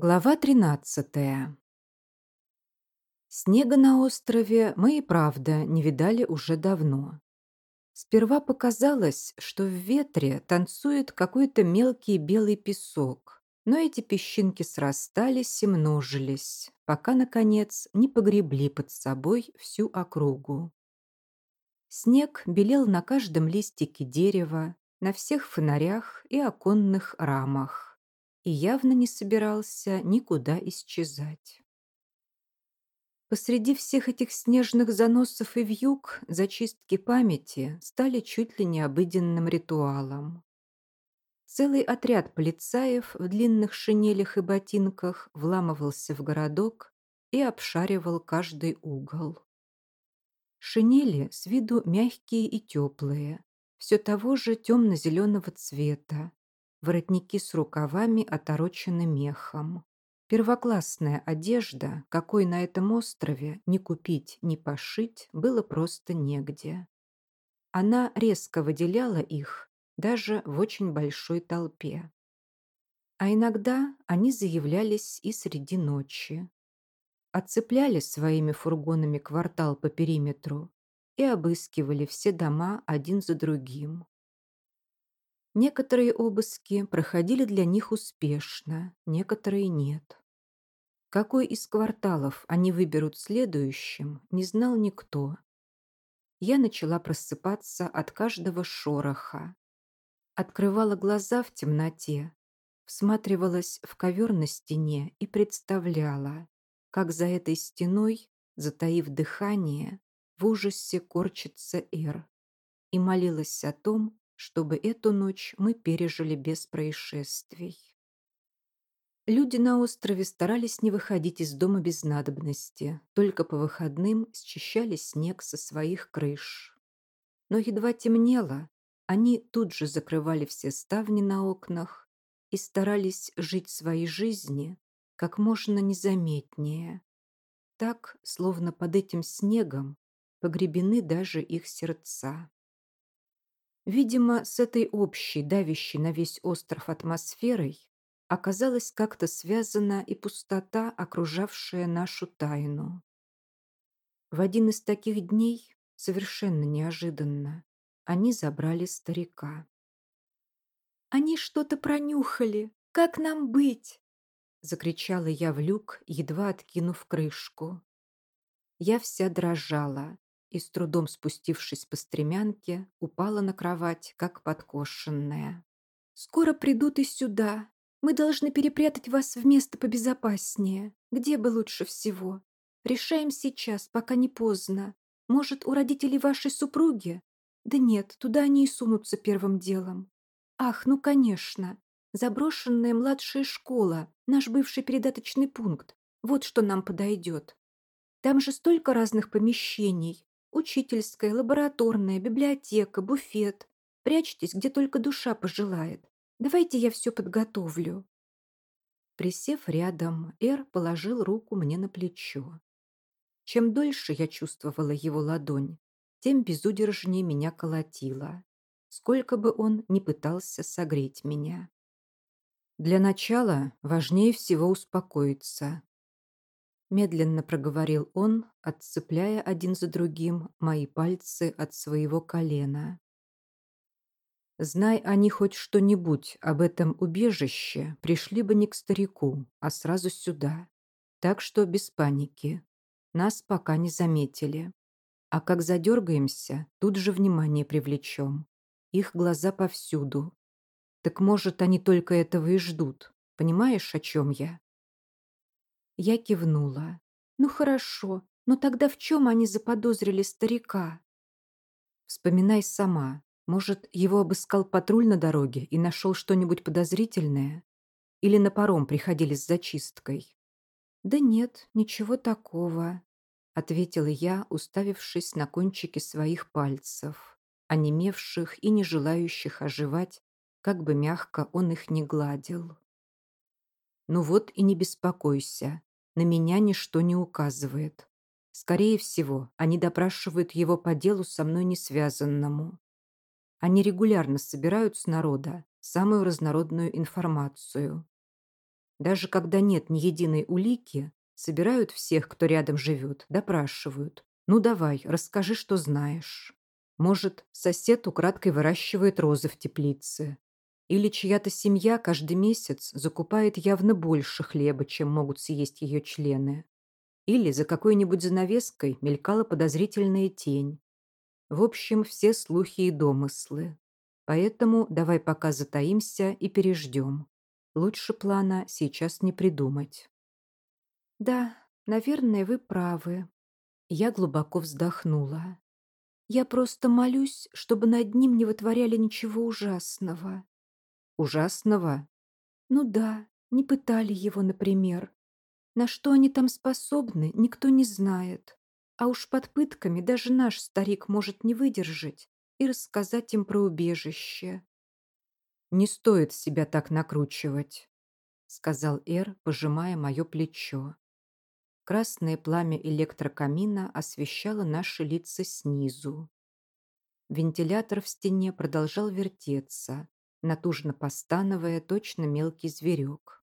Глава 13. Снега на острове мы и правда не видали уже давно. Сперва показалось, что в ветре танцует какой-то мелкий белый песок, но эти песчинки срастались и множились, пока, наконец, не погребли под собой всю округу. Снег белел на каждом листике дерева, на всех фонарях и оконных рамах и явно не собирался никуда исчезать. Посреди всех этих снежных заносов и вьюг зачистки памяти стали чуть ли не обыденным ритуалом. Целый отряд полицаев в длинных шинелях и ботинках вламывался в городок и обшаривал каждый угол. Шинели с виду мягкие и теплые, все того же темно-зеленого цвета, воротники с рукавами оторочены мехом. Первоклассная одежда, какой на этом острове ни купить, ни пошить, было просто негде. Она резко выделяла их даже в очень большой толпе. А иногда они заявлялись и среди ночи. Отцепляли своими фургонами квартал по периметру и обыскивали все дома один за другим. Некоторые обыски проходили для них успешно, некоторые нет. Какой из кварталов они выберут следующим, не знал никто. Я начала просыпаться от каждого шороха. Открывала глаза в темноте, всматривалась в ковер на стене и представляла, как за этой стеной, затаив дыхание, в ужасе корчится Эр, и молилась о том, чтобы эту ночь мы пережили без происшествий. Люди на острове старались не выходить из дома без надобности, только по выходным счищали снег со своих крыш. Но едва темнело, они тут же закрывали все ставни на окнах и старались жить своей жизни как можно незаметнее. Так, словно под этим снегом, погребены даже их сердца. Видимо, с этой общей, давящей на весь остров атмосферой оказалась как-то связана и пустота, окружавшая нашу тайну. В один из таких дней, совершенно неожиданно, они забрали старика. «Они что-то пронюхали! Как нам быть?» Закричала я в люк, едва откинув крышку. Я вся дрожала, и, с трудом спустившись по стремянке, упала на кровать, как подкошенная. «Скоро придут и сюда. Мы должны перепрятать вас в место побезопаснее. Где бы лучше всего? Решаем сейчас, пока не поздно. Может, у родителей вашей супруги? Да нет, туда они и сунутся первым делом. Ах, ну конечно. Заброшенная младшая школа, наш бывший передаточный пункт. Вот что нам подойдет. Там же столько разных помещений. Учительская, лабораторная, библиотека, буфет. Прячьтесь, где только душа пожелает. Давайте я все подготовлю». Присев рядом, Эр положил руку мне на плечо. Чем дольше я чувствовала его ладонь, тем безудержнее меня колотило, сколько бы он ни пытался согреть меня. Для начала важнее всего успокоиться, Медленно проговорил он, отцепляя один за другим мои пальцы от своего колена. Знай они хоть что-нибудь об этом убежище, пришли бы не к старику, а сразу сюда. Так что без паники. Нас пока не заметили. А как задергаемся, тут же внимание привлечем. Их глаза повсюду. Так может, они только этого и ждут. Понимаешь, о чем я? Я кивнула. «Ну хорошо, но тогда в чем они заподозрили старика?» «Вспоминай сама. Может, его обыскал патруль на дороге и нашел что-нибудь подозрительное? Или на паром приходили с зачисткой?» «Да нет, ничего такого», — ответила я, уставившись на кончики своих пальцев, онемевших и не желающих оживать, как бы мягко он их не гладил. «Ну вот и не беспокойся на меня ничто не указывает. Скорее всего, они допрашивают его по делу со мной не связанному. Они регулярно собирают с народа самую разнородную информацию. Даже когда нет ни единой улики, собирают всех, кто рядом живет, допрашивают. Ну давай, расскажи, что знаешь. Может, сосед украдкой выращивает розы в теплице. Или чья-то семья каждый месяц закупает явно больше хлеба, чем могут съесть ее члены. Или за какой-нибудь занавеской мелькала подозрительная тень. В общем, все слухи и домыслы. Поэтому давай пока затаимся и переждем. Лучше плана сейчас не придумать. Да, наверное, вы правы. Я глубоко вздохнула. Я просто молюсь, чтобы над ним не вытворяли ничего ужасного. Ужасного? Ну да, не пытали его, например. На что они там способны, никто не знает. А уж под пытками даже наш старик может не выдержать и рассказать им про убежище. «Не стоит себя так накручивать», — сказал Эр, пожимая мое плечо. Красное пламя электрокамина освещало наши лица снизу. Вентилятор в стене продолжал вертеться, натужно постановая точно мелкий зверек.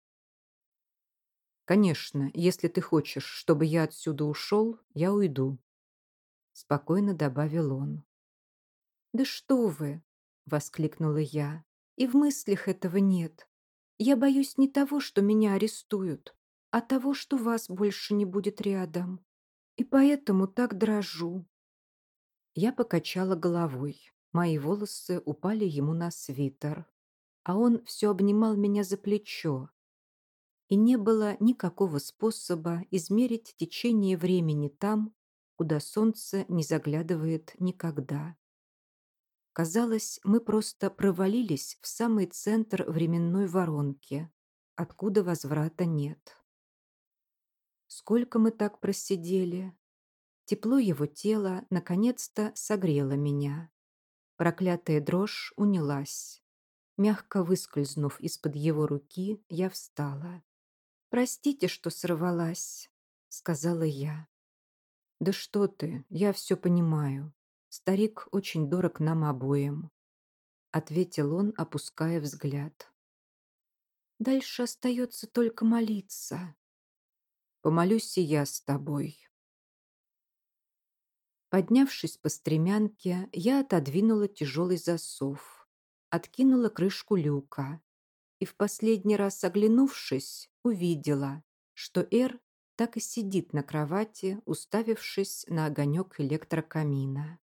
«Конечно, если ты хочешь, чтобы я отсюда ушел, я уйду», — спокойно добавил он. «Да что вы!» — воскликнула я. «И в мыслях этого нет. Я боюсь не того, что меня арестуют, а того, что вас больше не будет рядом. И поэтому так дрожу. Я покачала головой. Мои волосы упали ему на свитер. А он все обнимал меня за плечо. И не было никакого способа измерить течение времени там, куда солнце не заглядывает никогда. Казалось, мы просто провалились в самый центр временной воронки, откуда возврата нет. Сколько мы так просидели? Тепло его тела наконец-то согрело меня. Проклятая дрожь унялась. Мягко выскользнув из-под его руки, я встала. «Простите, что сорвалась», — сказала я. «Да что ты, я все понимаю. Старик очень дорог нам обоим», — ответил он, опуская взгляд. «Дальше остается только молиться», Помолюсь и я с тобой. Поднявшись по стремянке, я отодвинула тяжелый засов, откинула крышку люка и в последний раз оглянувшись, увидела, что Эр так и сидит на кровати, уставившись на огонек электрокамина.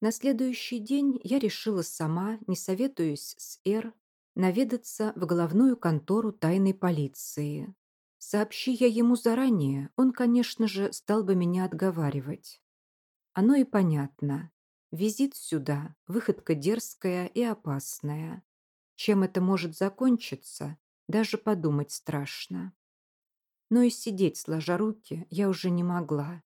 На следующий день я решила сама, не советуясь с Эр, наведаться в головную контору тайной полиции. Сообщи я ему заранее, он, конечно же, стал бы меня отговаривать. Оно и понятно. Визит сюда – выходка дерзкая и опасная. Чем это может закончиться, даже подумать страшно. Но и сидеть сложа руки я уже не могла.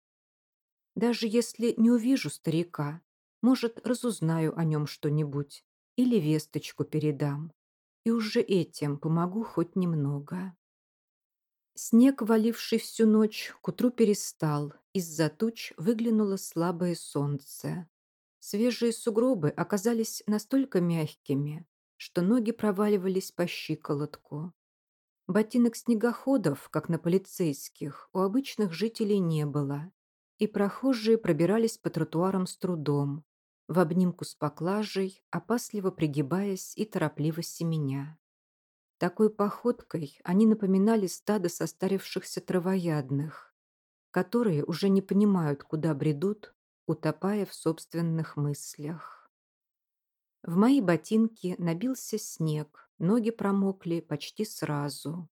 Даже если не увижу старика, может, разузнаю о нем что-нибудь или весточку передам. И уже этим помогу хоть немного. Снег, валивший всю ночь, к утру перестал. Из-за туч выглянуло слабое солнце. Свежие сугробы оказались настолько мягкими, что ноги проваливались по щиколотку. Ботинок снегоходов, как на полицейских, у обычных жителей не было, и прохожие пробирались по тротуарам с трудом, в обнимку с поклажей, опасливо пригибаясь и торопливо семеня. Такой походкой они напоминали стадо состарившихся травоядных, которые уже не понимают, куда бредут, утопая в собственных мыслях. В мои ботинки набился снег, ноги промокли почти сразу.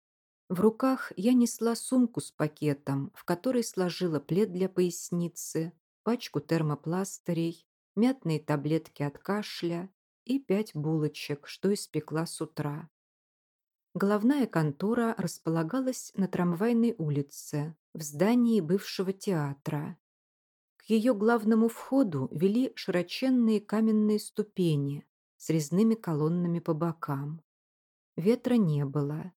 В руках я несла сумку с пакетом, в которой сложила плед для поясницы, пачку термопластырей, мятные таблетки от кашля и пять булочек, что испекла с утра. Головная контора располагалась на трамвайной улице, в здании бывшего театра. К ее главному входу вели широченные каменные ступени с резными колоннами по бокам. Ветра не было.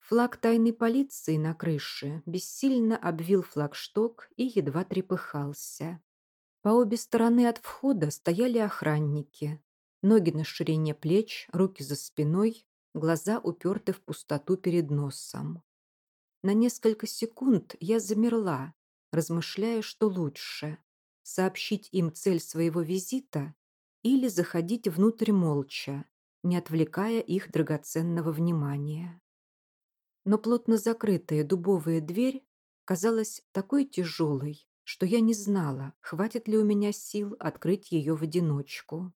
Флаг тайной полиции на крыше бессильно обвил флагшток и едва трепыхался. По обе стороны от входа стояли охранники. Ноги на ширине плеч, руки за спиной, глаза уперты в пустоту перед носом. На несколько секунд я замерла, размышляя, что лучше – сообщить им цель своего визита или заходить внутрь молча, не отвлекая их драгоценного внимания. Но плотно закрытая дубовая дверь казалась такой тяжелой, что я не знала, хватит ли у меня сил открыть ее в одиночку.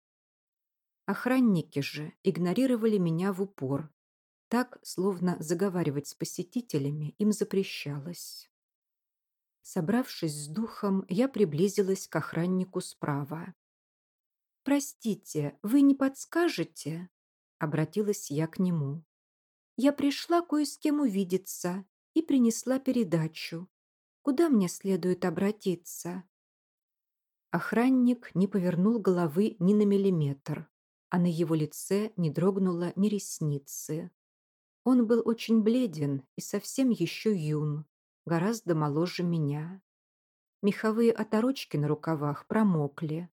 Охранники же игнорировали меня в упор, так, словно заговаривать с посетителями им запрещалось. Собравшись с духом, я приблизилась к охраннику справа. «Простите, вы не подскажете?» — обратилась я к нему. «Я пришла кое с кем увидеться и принесла передачу. Куда мне следует обратиться?» Охранник не повернул головы ни на миллиметр, а на его лице не дрогнуло ни ресницы. Он был очень бледен и совсем еще юн, гораздо моложе меня. Меховые оторочки на рукавах промокли,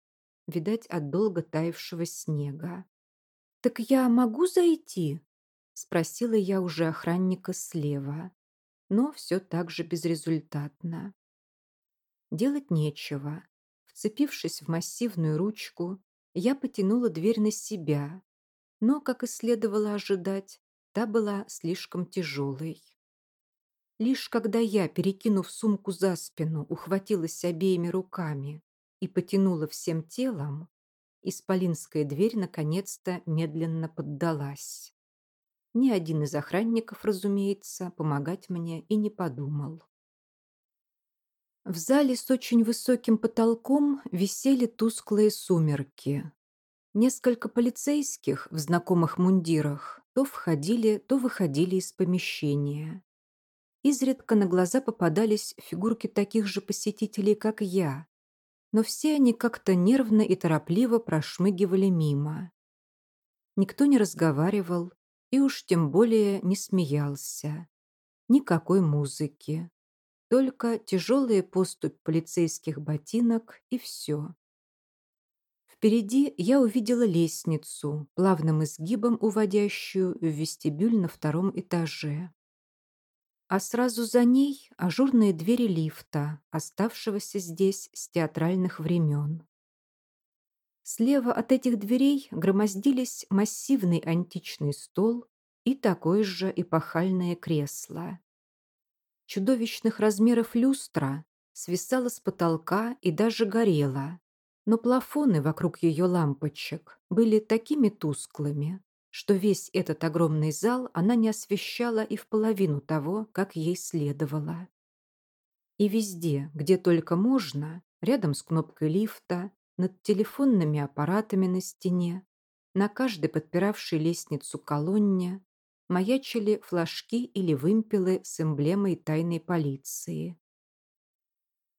видать, от долго таявшего снега. «Так я могу зайти?» — спросила я уже охранника слева но все так же безрезультатно. Делать нечего. Вцепившись в массивную ручку, я потянула дверь на себя, но, как и следовало ожидать, та была слишком тяжелой. Лишь когда я, перекинув сумку за спину, ухватилась обеими руками и потянула всем телом, исполинская дверь наконец-то медленно поддалась. Ни один из охранников, разумеется, помогать мне и не подумал. В зале с очень высоким потолком висели тусклые сумерки. Несколько полицейских в знакомых мундирах то входили, то выходили из помещения. Изредка на глаза попадались фигурки таких же посетителей, как я, но все они как-то нервно и торопливо прошмыгивали мимо. Никто не разговаривал, и уж тем более не смеялся. Никакой музыки. Только тяжелая поступь полицейских ботинок и все. Впереди я увидела лестницу, плавным изгибом уводящую в вестибюль на втором этаже. А сразу за ней ажурные двери лифта, оставшегося здесь с театральных времен. Слева от этих дверей громоздились массивный античный стол и такое же эпохальное кресло. Чудовищных размеров люстра свисала с потолка и даже горела, но плафоны вокруг ее лампочек были такими тусклыми, что весь этот огромный зал она не освещала и в половину того, как ей следовало. И везде, где только можно, рядом с кнопкой лифта, над телефонными аппаратами на стене, на каждой подпиравшей лестницу колонне, маячили флажки или вымпелы с эмблемой тайной полиции.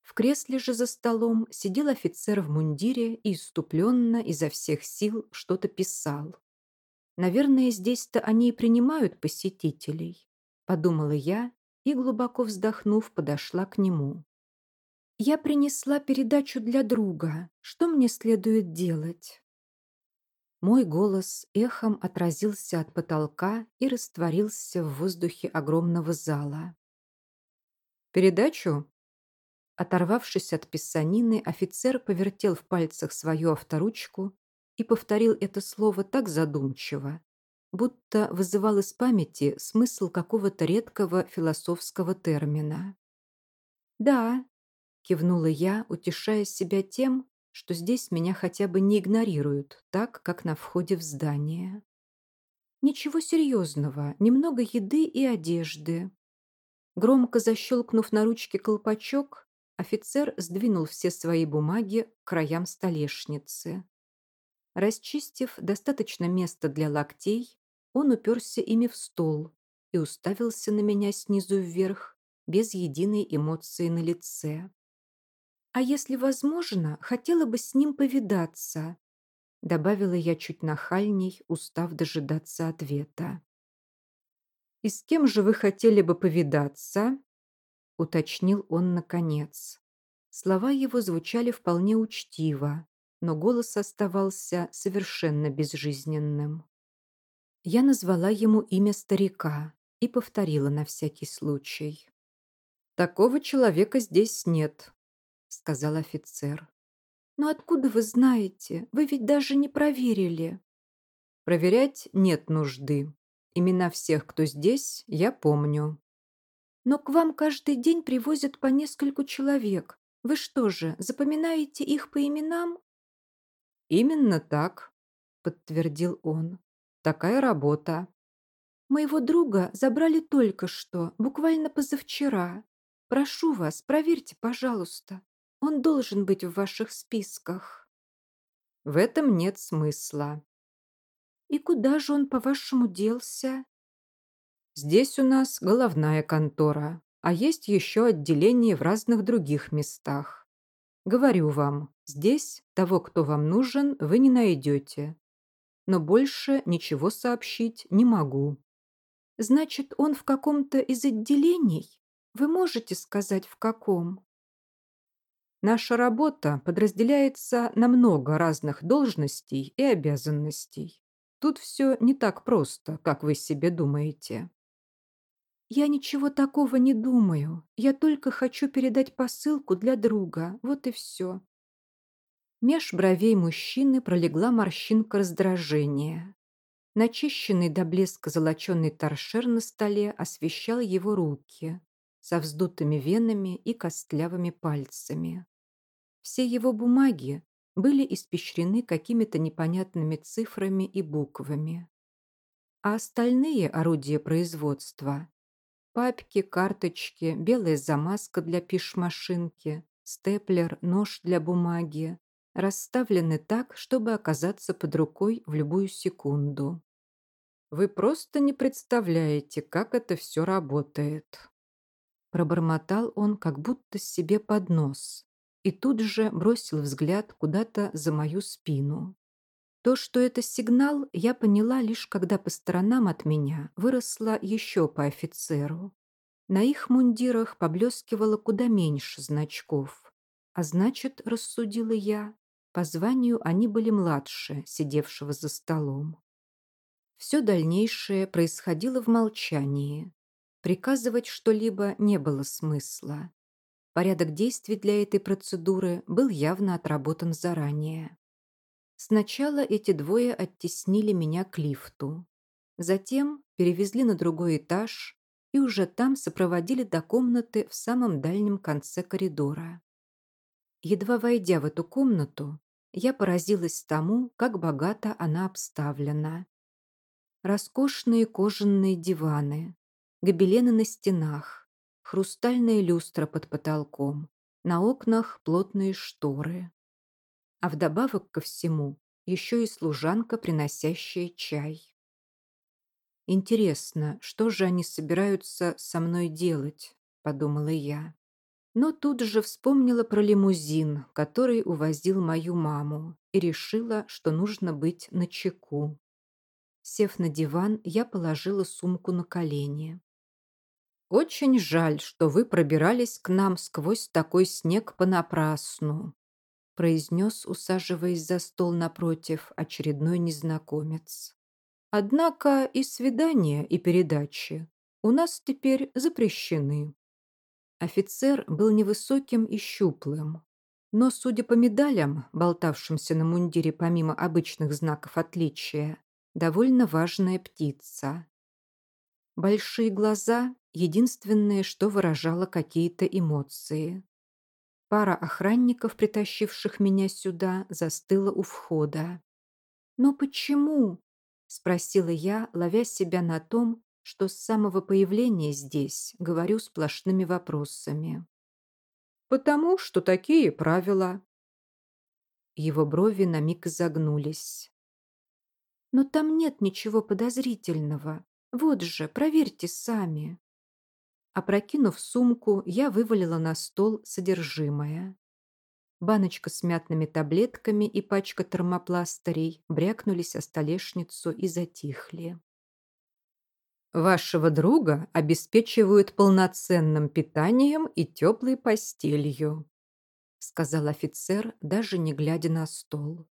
В кресле же за столом сидел офицер в мундире и иступленно изо всех сил что-то писал. «Наверное, здесь-то они и принимают посетителей», — подумала я и, глубоко вздохнув, подошла к нему. Я принесла передачу для друга. Что мне следует делать? Мой голос эхом отразился от потолка и растворился в воздухе огромного зала. «Передачу?» Оторвавшись от писанины, офицер повертел в пальцах свою авторучку и повторил это слово так задумчиво, будто вызывал из памяти смысл какого-то редкого философского термина. «Да, Кивнула я, утешая себя тем, что здесь меня хотя бы не игнорируют, так, как на входе в здание. Ничего серьезного, немного еды и одежды. Громко защелкнув на ручке колпачок, офицер сдвинул все свои бумаги к краям столешницы. Расчистив достаточно места для локтей, он уперся ими в стол и уставился на меня снизу вверх, без единой эмоции на лице. А если возможно, хотела бы с ним повидаться, добавила я чуть нахальней, устав дожидаться ответа. «И с кем же вы хотели бы повидаться?» — уточнил он наконец. Слова его звучали вполне учтиво, но голос оставался совершенно безжизненным. Я назвала ему имя старика и повторила на всякий случай. «Такого человека здесь нет», — сказал офицер. «Но откуда вы знаете? Вы ведь даже не проверили». «Проверять нет нужды. Имена всех, кто здесь, я помню». «Но к вам каждый день привозят по нескольку человек. Вы что же, запоминаете их по именам?» «Именно так», — подтвердил он. «Такая работа». «Моего друга забрали только что, буквально позавчера. Прошу вас, проверьте, пожалуйста. Он должен быть в ваших списках». «В этом нет смысла». «И куда же он, по-вашему, делся?» «Здесь у нас головная контора, а есть еще отделение в разных других местах. Говорю вам, здесь того, кто вам нужен, вы не найдете. Но больше ничего сообщить не могу». «Значит, он в каком-то из отделений?» Вы можете сказать, в каком? Наша работа подразделяется на много разных должностей и обязанностей. Тут все не так просто, как вы себе думаете. Я ничего такого не думаю. Я только хочу передать посылку для друга. Вот и все. Меж бровей мужчины пролегла морщинка раздражения. Начищенный до блеска золоченый торшер на столе освещал его руки со вздутыми венами и костлявыми пальцами. Все его бумаги были испещрены какими-то непонятными цифрами и буквами. А остальные орудия производства – папки, карточки, белая замазка для пиш-машинки, степлер, нож для бумаги – расставлены так, чтобы оказаться под рукой в любую секунду. Вы просто не представляете, как это все работает. Пробормотал он как будто себе под нос и тут же бросил взгляд куда-то за мою спину. То, что это сигнал, я поняла лишь когда по сторонам от меня выросла еще по офицеру. На их мундирах поблескивало куда меньше значков. А значит, рассудила я, по званию они были младше, сидевшего за столом. Все дальнейшее происходило в молчании. Приказывать что-либо не было смысла. Порядок действий для этой процедуры был явно отработан заранее. Сначала эти двое оттеснили меня к лифту. Затем перевезли на другой этаж и уже там сопроводили до комнаты в самом дальнем конце коридора. Едва войдя в эту комнату, я поразилась тому, как богато она обставлена. Роскошные кожаные диваны, гобелены на стенах, хрустальная люстра под потолком, на окнах плотные шторы. А вдобавок ко всему еще и служанка, приносящая чай. «Интересно, что же они собираются со мной делать?» – подумала я. Но тут же вспомнила про лимузин, который увозил мою маму, и решила, что нужно быть начеку. Сев на диван, я положила сумку на колени. «Очень жаль, что вы пробирались к нам сквозь такой снег понапрасну», произнес, усаживаясь за стол напротив, очередной незнакомец. «Однако и свидания, и передачи у нас теперь запрещены». Офицер был невысоким и щуплым, но, судя по медалям, болтавшимся на мундире помимо обычных знаков отличия, довольно важная птица. Большие глаза – единственное, что выражало какие-то эмоции. Пара охранников, притащивших меня сюда, застыла у входа. «Но почему?» – спросила я, ловя себя на том, что с самого появления здесь говорю сплошными вопросами. «Потому что такие правила». Его брови на миг загнулись. «Но там нет ничего подозрительного. Вот же, проверьте сами. Опрокинув сумку, я вывалила на стол содержимое. Баночка с мятными таблетками и пачка термопластырей брякнулись о столешницу и затихли. «Вашего друга обеспечивают полноценным питанием и теплой постелью», сказал офицер, даже не глядя на стол.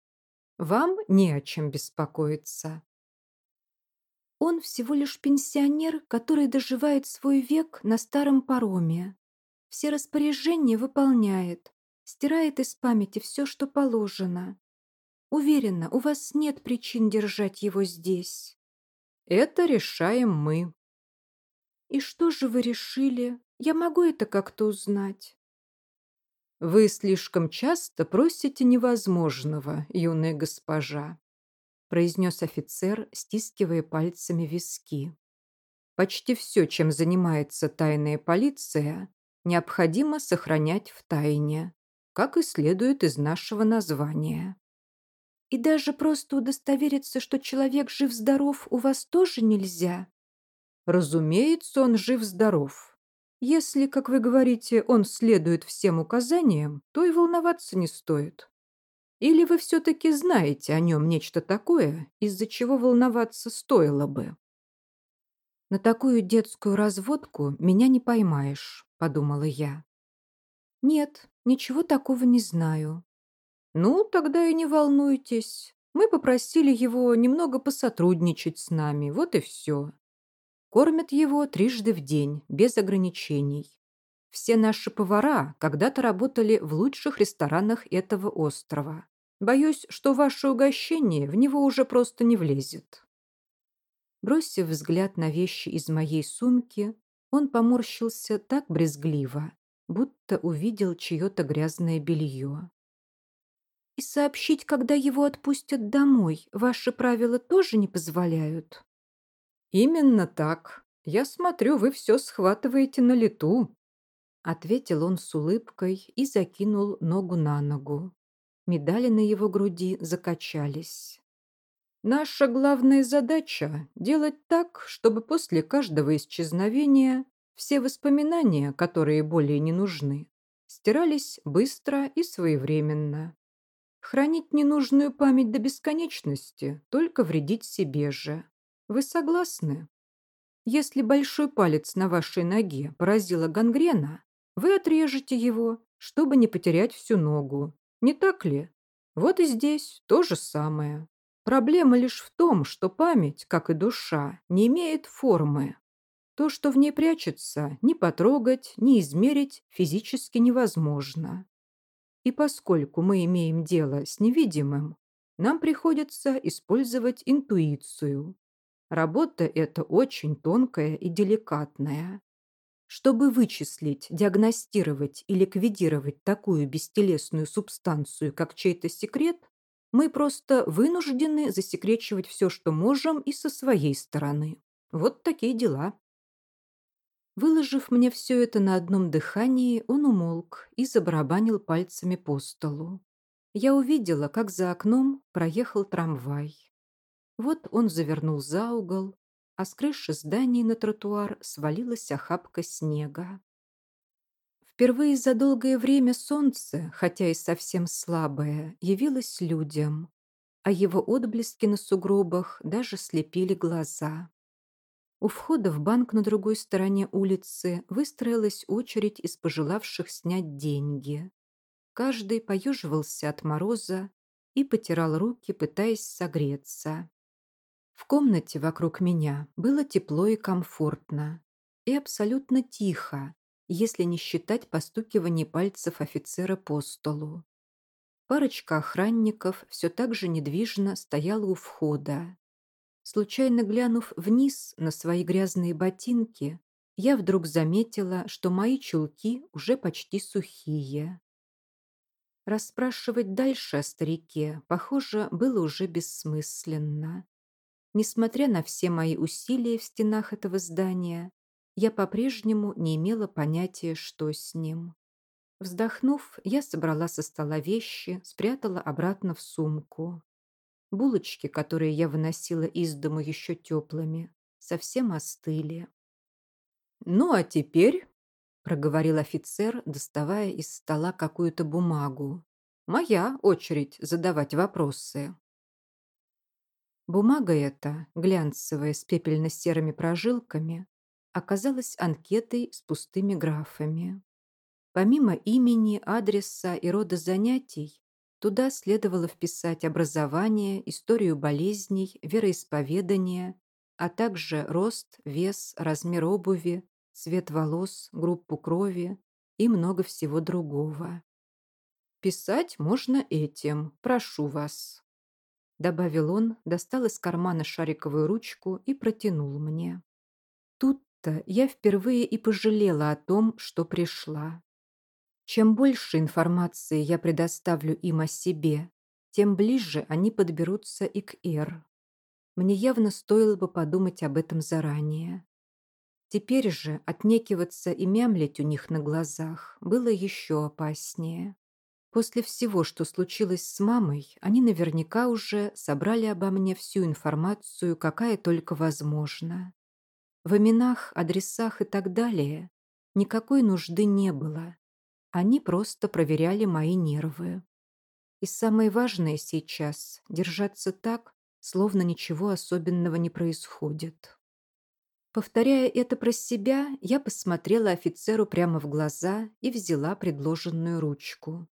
«Вам не о чем беспокоиться. Он всего лишь пенсионер, который доживает свой век на старом пароме. Все распоряжения выполняет, стирает из памяти все, что положено. Уверена, у вас нет причин держать его здесь. Это решаем мы. И что же вы решили? Я могу это как-то узнать? Вы слишком часто просите невозможного, юная госпожа произнес офицер, стискивая пальцами виски. Почти все, чем занимается тайная полиция, необходимо сохранять в тайне, как и следует из нашего названия. И даже просто удостовериться, что человек жив-здоров, у вас тоже нельзя? Разумеется, он жив-здоров. Если, как вы говорите, он следует всем указаниям, то и волноваться не стоит. Или вы все-таки знаете о нем нечто такое, из-за чего волноваться стоило бы? На такую детскую разводку меня не поймаешь, подумала я. Нет, ничего такого не знаю. Ну, тогда и не волнуйтесь. Мы попросили его немного посотрудничать с нами, вот и все. Кормят его трижды в день, без ограничений. Все наши повара когда-то работали в лучших ресторанах этого острова. Боюсь, что ваше угощение в него уже просто не влезет». Бросив взгляд на вещи из моей сумки, он поморщился так брезгливо, будто увидел чье-то грязное белье. «И сообщить, когда его отпустят домой, ваши правила тоже не позволяют?» «Именно так. Я смотрю, вы все схватываете на лету», — ответил он с улыбкой и закинул ногу на ногу. Медали на его груди закачались. Наша главная задача – делать так, чтобы после каждого исчезновения все воспоминания, которые более не нужны, стирались быстро и своевременно. Хранить ненужную память до бесконечности, только вредить себе же. Вы согласны? Если большой палец на вашей ноге поразила гангрена, вы отрежете его, чтобы не потерять всю ногу, не так ли? Вот и здесь то же самое. Проблема лишь в том, что память, как и душа, не имеет формы. То, что в ней прячется, ни потрогать, ни измерить физически невозможно. И поскольку мы имеем дело с невидимым, нам приходится использовать интуицию. Работа эта очень тонкая и деликатная. Чтобы вычислить, диагностировать и ликвидировать такую бестелесную субстанцию, как чей-то секрет, мы просто вынуждены засекречивать все, что можем, и со своей стороны. Вот такие дела. Выложив мне все это на одном дыхании, он умолк и забарабанил пальцами по столу. Я увидела, как за окном проехал трамвай. Вот он завернул за угол, а с крыши здания на тротуар свалилась охапка снега. Впервые за долгое время солнце, хотя и совсем слабое, явилось людям, а его отблески на сугробах даже слепили глаза. У входа в банк на другой стороне улицы выстроилась очередь из пожелавших снять деньги. Каждый поеживался от мороза и потирал руки, пытаясь согреться. В комнате вокруг меня было тепло и комфортно. И абсолютно тихо, если не считать постукивания пальцев офицера по столу. Парочка охранников все так же недвижно стояла у входа. Случайно глянув вниз на свои грязные ботинки, я вдруг заметила, что мои чулки уже почти сухие. Расспрашивать дальше о старике, похоже, было уже бессмысленно. Несмотря на все мои усилия в стенах этого здания, я по-прежнему не имела понятия, что с ним. Вздохнув, я собрала со стола вещи, спрятала обратно в сумку. Булочки, которые я выносила из дому еще теплыми, совсем остыли. «Ну, а теперь», — проговорил офицер, доставая из стола какую-то бумагу, «моя очередь задавать вопросы». Бумага эта, глянцевая с пепельно-серыми прожилками, оказалась анкетой с пустыми графами. Помимо имени, адреса и рода занятий, туда следовало вписать образование, историю болезней, вероисповедание, а также рост, вес, размер обуви, цвет волос, группу крови и много всего другого. «Писать можно этим, прошу вас», — добавил он, достал из кармана шариковую ручку и протянул мне. Тут-то я впервые и пожалела о том, что пришла. Чем больше информации я предоставлю им о себе, тем ближе они подберутся и к Эр. Мне явно стоило бы подумать об этом заранее. Теперь же отнекиваться и мямлить у них на глазах было еще опаснее. После всего, что случилось с мамой, они наверняка уже собрали обо мне всю информацию, какая только возможна. В именах, адресах и так далее никакой нужды не было. Они просто проверяли мои нервы. И самое важное сейчас – держаться так, словно ничего особенного не происходит. Повторяя это про себя, я посмотрела офицеру прямо в глаза и взяла предложенную ручку.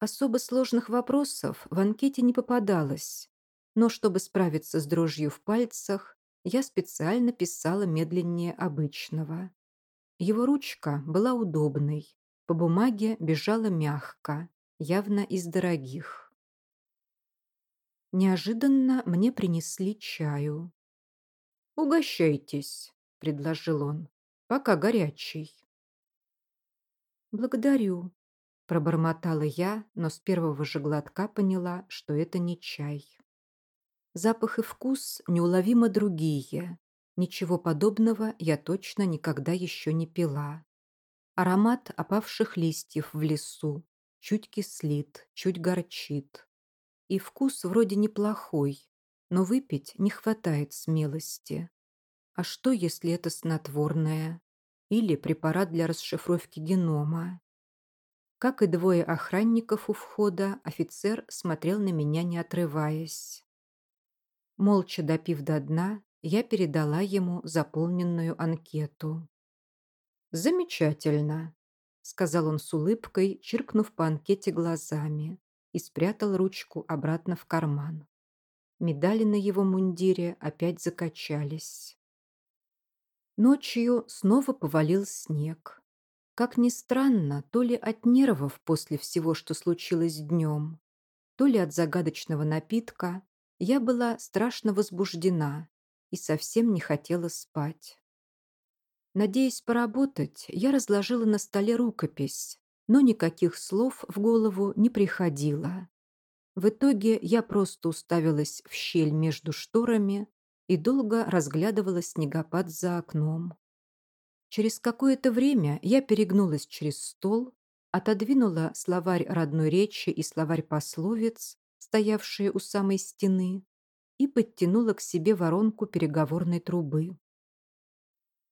Особо сложных вопросов в анкете не попадалось, но чтобы справиться с дрожью в пальцах, я специально писала медленнее обычного. Его ручка была удобной, по бумаге бежала мягко, явно из дорогих. Неожиданно мне принесли чаю. «Угощайтесь», — предложил он, — «пока горячий». «Благодарю», — пробормотала я, но с первого же глотка поняла, что это не чай. Запах и вкус неуловимо другие. Ничего подобного я точно никогда еще не пила. Аромат опавших листьев в лесу, чуть кислит, чуть горчит. И вкус вроде неплохой, но выпить не хватает смелости. А что, если это снотворное? Или препарат для расшифровки генома? Как и двое охранников у входа, офицер смотрел на меня, не отрываясь. Молча допив до дна, я передала ему заполненную анкету. «Замечательно», — сказал он с улыбкой, чиркнув по анкете глазами, и спрятал ручку обратно в карман. Медали на его мундире опять закачались. Ночью снова повалил снег. Как ни странно, то ли от нервов после всего, что случилось днем, то ли от загадочного напитка, я была страшно возбуждена и совсем не хотела спать. Надеясь поработать, я разложила на столе рукопись, но никаких слов в голову не приходило. В итоге я просто уставилась в щель между шторами и долго разглядывала снегопад за окном. Через какое-то время я перегнулась через стол, отодвинула словарь родной речи и словарь пословиц, стоявшие у самой стены, и подтянула к себе воронку переговорной трубы.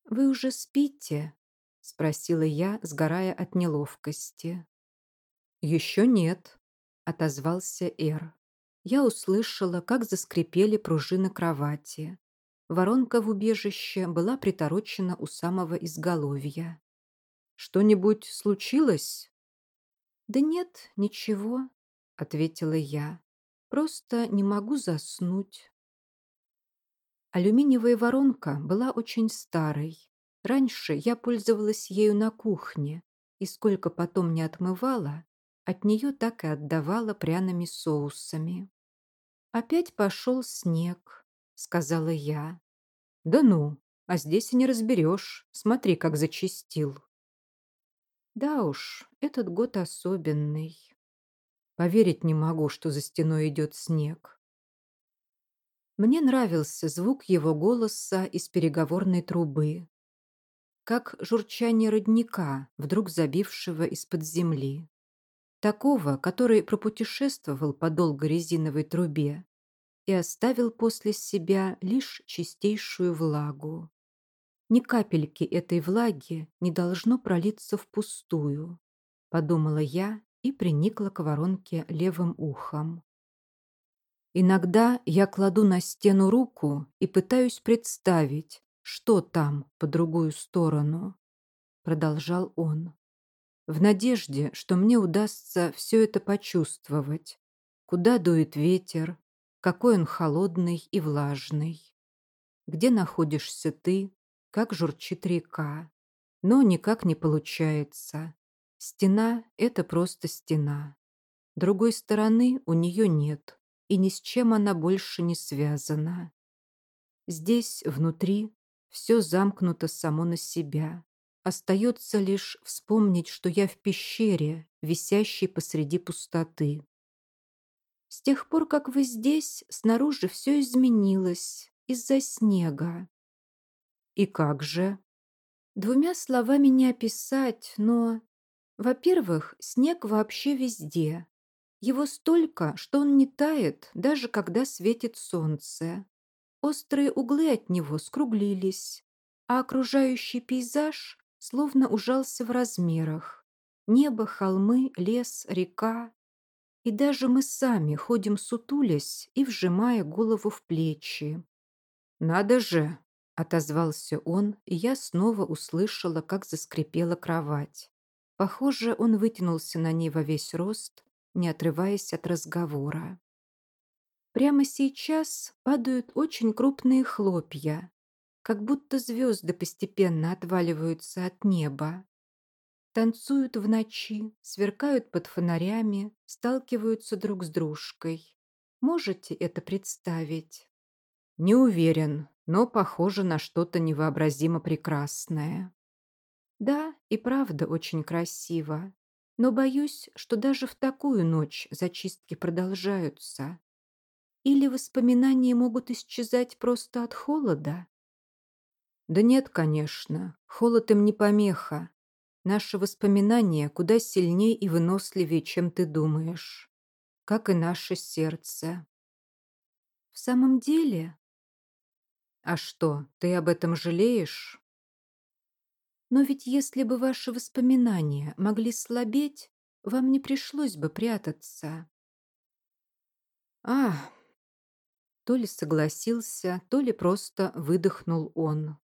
«Вы уже спите?» — спросила я, сгорая от неловкости. «Еще нет», — отозвался Эр. Я услышала, как заскрипели пружины кровати. Воронка в убежище была приторочена у самого изголовья. «Что-нибудь случилось?» «Да нет, ничего», — ответила я. «Просто не могу заснуть». Алюминиевая воронка была очень старой. Раньше я пользовалась ею на кухне, и сколько потом не отмывала, от нее так и отдавала пряными соусами. «Опять пошел снег», — сказала я. «Да ну, а здесь и не разберешь. Смотри, как зачистил». Да уж, этот год особенный. Поверить не могу, что за стеной идет снег. Мне нравился звук его голоса из переговорной трубы, как журчание родника, вдруг забившего из-под земли. Такого, который пропутешествовал по долгой резиновой трубе и оставил после себя лишь чистейшую влагу. Ни капельки этой влаги не должно пролиться впустую, подумала я и приникла к воронке левым ухом. Иногда я кладу на стену руку и пытаюсь представить, что там по другую сторону, продолжал он, в надежде, что мне удастся все это почувствовать, куда дует ветер, какой он холодный и влажный. где находишься ты, как журчит река. Но никак не получается. Стена — это просто стена. Другой стороны у нее нет, и ни с чем она больше не связана. Здесь, внутри, все замкнуто само на себя. Остается лишь вспомнить, что я в пещере, висящей посреди пустоты. С тех пор, как вы здесь, снаружи все изменилось из-за снега. И как же? Двумя словами не описать, но... Во-первых, снег вообще везде. Его столько, что он не тает, даже когда светит солнце. Острые углы от него скруглились, а окружающий пейзаж словно ужался в размерах. Небо, холмы, лес, река. И даже мы сами ходим сутулясь и вжимая голову в плечи. «Надо же!» — отозвался он, и я снова услышала, как заскрипела кровать. Похоже, он вытянулся на ней во весь рост, не отрываясь от разговора. Прямо сейчас падают очень крупные хлопья, как будто звезды постепенно отваливаются от неба. Танцуют в ночи, сверкают под фонарями, сталкиваются друг с дружкой. Можете это представить? Не уверен, но похоже на что-то невообразимо прекрасное. Да, и правда очень красиво. Но боюсь, что даже в такую ночь зачистки продолжаются. Или воспоминания могут исчезать просто от холода? Да нет, конечно, холод им не помеха. Наши воспоминания куда сильнее и выносливее, чем ты думаешь. Как и наше сердце. В самом деле? А что, ты об этом жалеешь? Но ведь если бы ваши воспоминания могли слабеть, вам не пришлось бы прятаться. А, то ли согласился, то ли просто выдохнул он.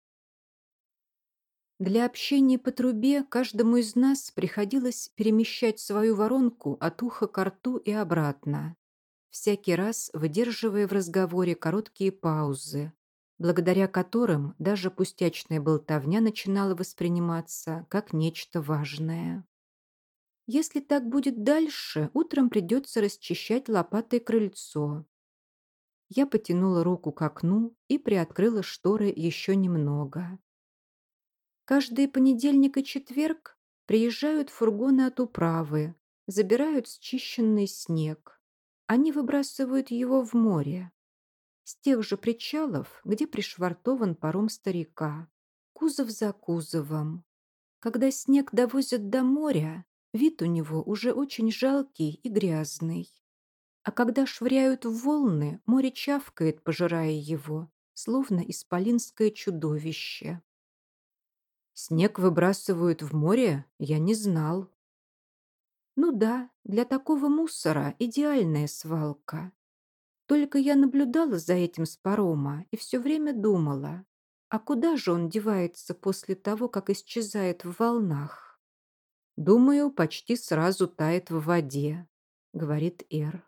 Для общения по трубе каждому из нас приходилось перемещать свою воронку от уха к рту и обратно, всякий раз выдерживая в разговоре короткие паузы, благодаря которым даже пустячная болтовня начинала восприниматься как нечто важное. Если так будет дальше, утром придется расчищать лопатой крыльцо. Я потянула руку к окну и приоткрыла шторы еще немного. Каждый понедельник и четверг приезжают фургоны от управы, забирают счищенный снег. Они выбрасывают его в море с тех же причалов, где пришвартован паром старика, кузов за кузовом. Когда снег довозят до моря, вид у него уже очень жалкий и грязный. А когда швыряют в волны, море чавкает, пожирая его, словно исполинское чудовище. Снег выбрасывают в море? Я не знал. Ну да, для такого мусора идеальная свалка. Только я наблюдала за этим с парома и все время думала, а куда же он девается после того, как исчезает в волнах? Думаю, почти сразу тает в воде, говорит Эр.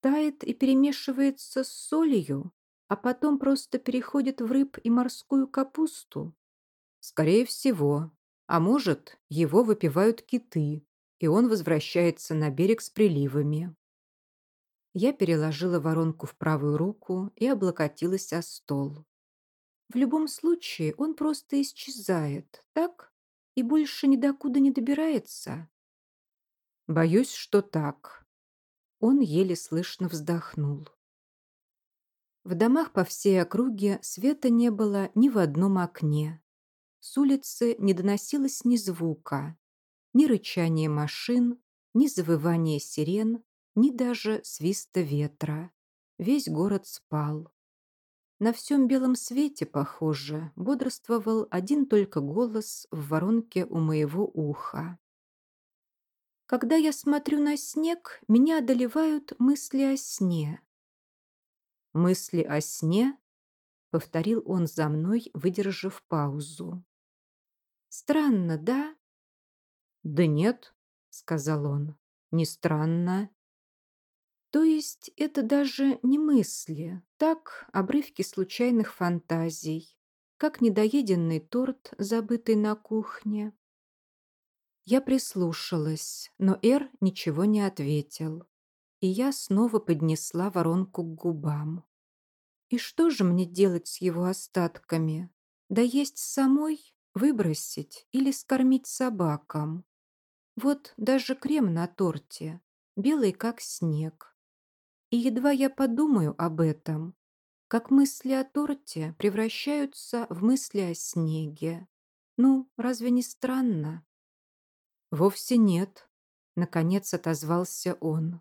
Тает и перемешивается с солью, а потом просто переходит в рыб и морскую капусту? Скорее всего. А может, его выпивают киты, и он возвращается на берег с приливами. Я переложила воронку в правую руку и облокотилась о стол. В любом случае он просто исчезает, так? И больше ни докуда не добирается? Боюсь, что так. Он еле слышно вздохнул. В домах по всей округе света не было ни в одном окне. С улицы не доносилось ни звука, ни рычания машин, ни завывания сирен, ни даже свиста ветра. Весь город спал. На всем белом свете, похоже, бодрствовал один только голос в воронке у моего уха. Когда я смотрю на снег, меня одолевают мысли о сне. «Мысли о сне?» — повторил он за мной, выдержав паузу. «Странно, да?» «Да нет», — сказал он, — «не странно. То есть это даже не мысли, так обрывки случайных фантазий, как недоеденный торт, забытый на кухне. Я прислушалась, но Эр ничего не ответил, и я снова поднесла воронку к губам. И что же мне делать с его остатками? Да есть самой, выбросить или скормить собакам? Вот даже крем на торте, белый как снег. И едва я подумаю об этом, как мысли о торте превращаются в мысли о снеге. Ну, разве не странно? Вовсе нет, наконец отозвался он.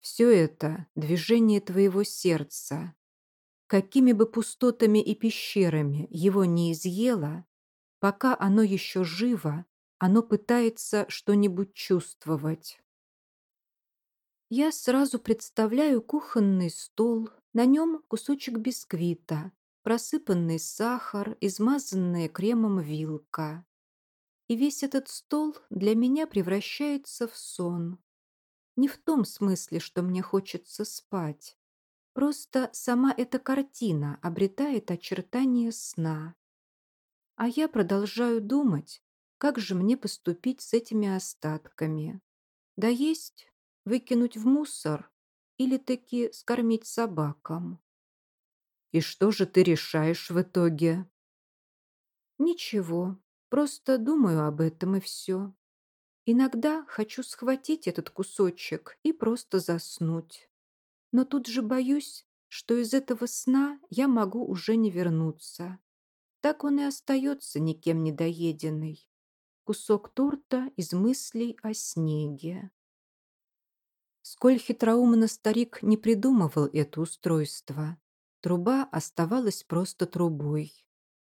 Все это движение твоего сердца, Какими бы пустотами и пещерами его не изъело, пока оно еще живо, оно пытается что-нибудь чувствовать. Я сразу представляю кухонный стол, на нем кусочек бисквита, просыпанный сахар, измазанная кремом вилка. И весь этот стол для меня превращается в сон. Не в том смысле, что мне хочется спать, Просто сама эта картина обретает очертания сна. А я продолжаю думать, как же мне поступить с этими остатками. Да есть, выкинуть в мусор или таки скормить собакам. И что же ты решаешь в итоге? Ничего, просто думаю об этом и все. Иногда хочу схватить этот кусочек и просто заснуть но тут же боюсь, что из этого сна я могу уже не вернуться. Так он и остается никем недоеденный. Кусок торта из мыслей о снеге. Сколь хитроумно старик не придумывал это устройство, труба оставалась просто трубой.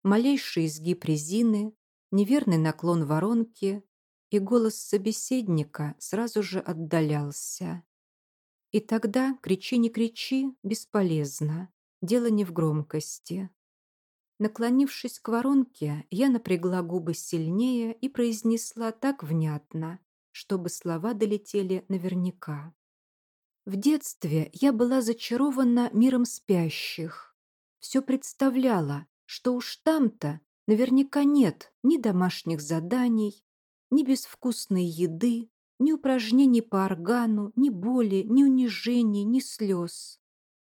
Малейший изгиб резины, неверный наклон воронки, и голос собеседника сразу же отдалялся. И тогда кричи не кричи, бесполезно. Дело не в громкости. Наклонившись к воронке, я напрягла губы сильнее и произнесла так внятно, чтобы слова долетели наверняка. В детстве я была зачарована миром спящих. Все представляла, что уж там-то наверняка нет ни домашних заданий, ни безвкусной еды, ни упражнений по органу, ни боли, ни унижений, ни слез.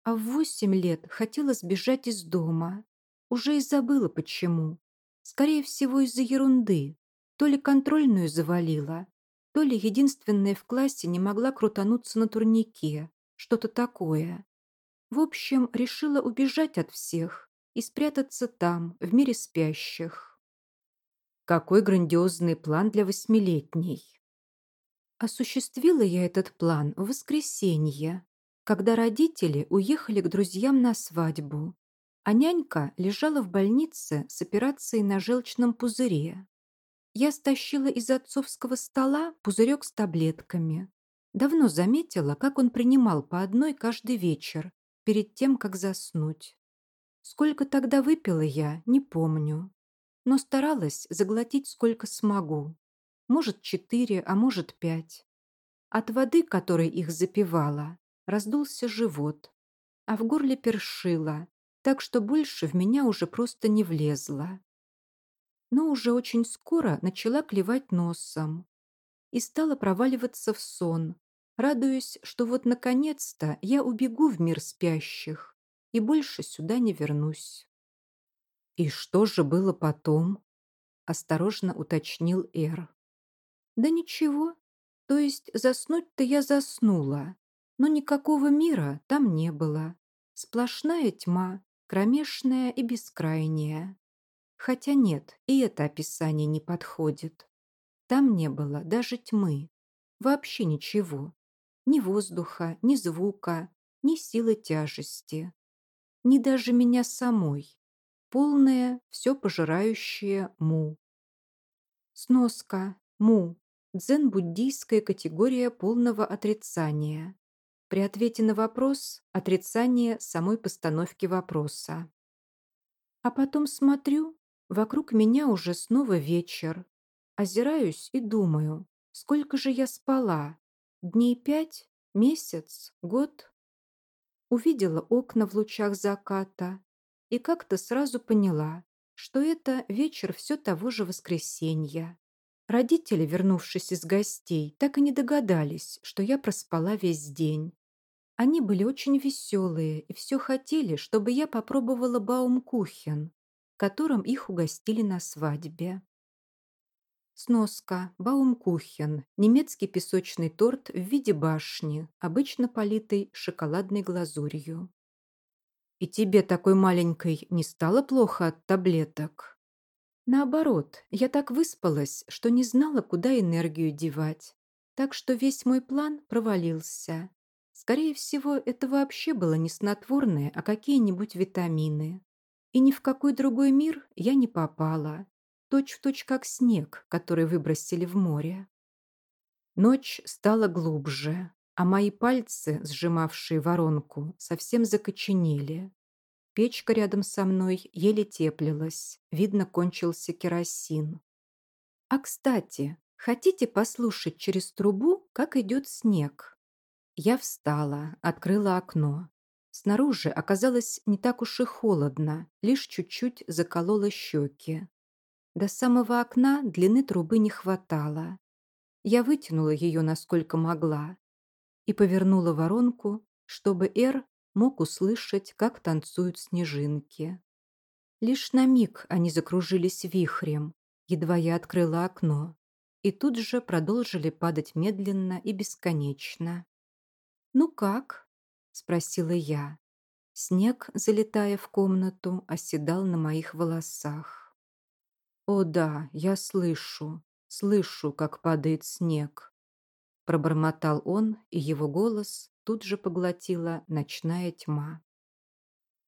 А в восемь лет хотела сбежать из дома. Уже и забыла почему. Скорее всего, из-за ерунды. То ли контрольную завалила, то ли единственная в классе не могла крутануться на турнике. Что-то такое. В общем, решила убежать от всех и спрятаться там, в мире спящих. Какой грандиозный план для восьмилетней. Осуществила я этот план в воскресенье, когда родители уехали к друзьям на свадьбу, а нянька лежала в больнице с операцией на желчном пузыре. Я стащила из отцовского стола пузырек с таблетками. Давно заметила, как он принимал по одной каждый вечер, перед тем, как заснуть. Сколько тогда выпила я, не помню, но старалась заглотить сколько смогу может, четыре, а может, пять. От воды, которой их запивала, раздулся живот, а в горле першило, так что больше в меня уже просто не влезло. Но уже очень скоро начала клевать носом и стала проваливаться в сон, радуясь, что вот наконец-то я убегу в мир спящих и больше сюда не вернусь. «И что же было потом?» – осторожно уточнил Эр. Да ничего. То есть заснуть-то я заснула, но никакого мира там не было. Сплошная тьма, кромешная и бескрайняя. Хотя нет, и это описание не подходит. Там не было даже тьмы. Вообще ничего. Ни воздуха, ни звука, ни силы тяжести. Ни даже меня самой. Полное, все пожирающее му. Сноска. Му. Дзен-буддийская категория полного отрицания. При ответе на вопрос – отрицание самой постановки вопроса. А потом смотрю, вокруг меня уже снова вечер. Озираюсь и думаю, сколько же я спала? Дней пять? Месяц? Год? Увидела окна в лучах заката и как-то сразу поняла, что это вечер все того же воскресенья. Родители, вернувшись из гостей, так и не догадались, что я проспала весь день. Они были очень веселые и все хотели, чтобы я попробовала баумкухен, которым их угостили на свадьбе. Сноска. Баумкухен. Немецкий песочный торт в виде башни, обычно политый шоколадной глазурью. «И тебе такой маленькой не стало плохо от таблеток?» Наоборот, я так выспалась, что не знала, куда энергию девать. Так что весь мой план провалился. Скорее всего, это вообще было не снотворное, а какие-нибудь витамины. И ни в какой другой мир я не попала. Точь в точь как снег, который выбросили в море. Ночь стала глубже, а мои пальцы, сжимавшие воронку, совсем закоченели. Печка рядом со мной еле теплилась, видно, кончился керосин. А, кстати, хотите послушать через трубу, как идет снег? Я встала, открыла окно. Снаружи оказалось не так уж и холодно, лишь чуть-чуть закололо щеки. До самого окна длины трубы не хватало. Я вытянула ее насколько могла и повернула воронку, чтобы Эр мог услышать, как танцуют снежинки. Лишь на миг они закружились вихрем, едва я открыла окно, и тут же продолжили падать медленно и бесконечно. «Ну как?» — спросила я. Снег, залетая в комнату, оседал на моих волосах. «О да, я слышу, слышу, как падает снег», — пробормотал он, и его голос тут же поглотила ночная тьма.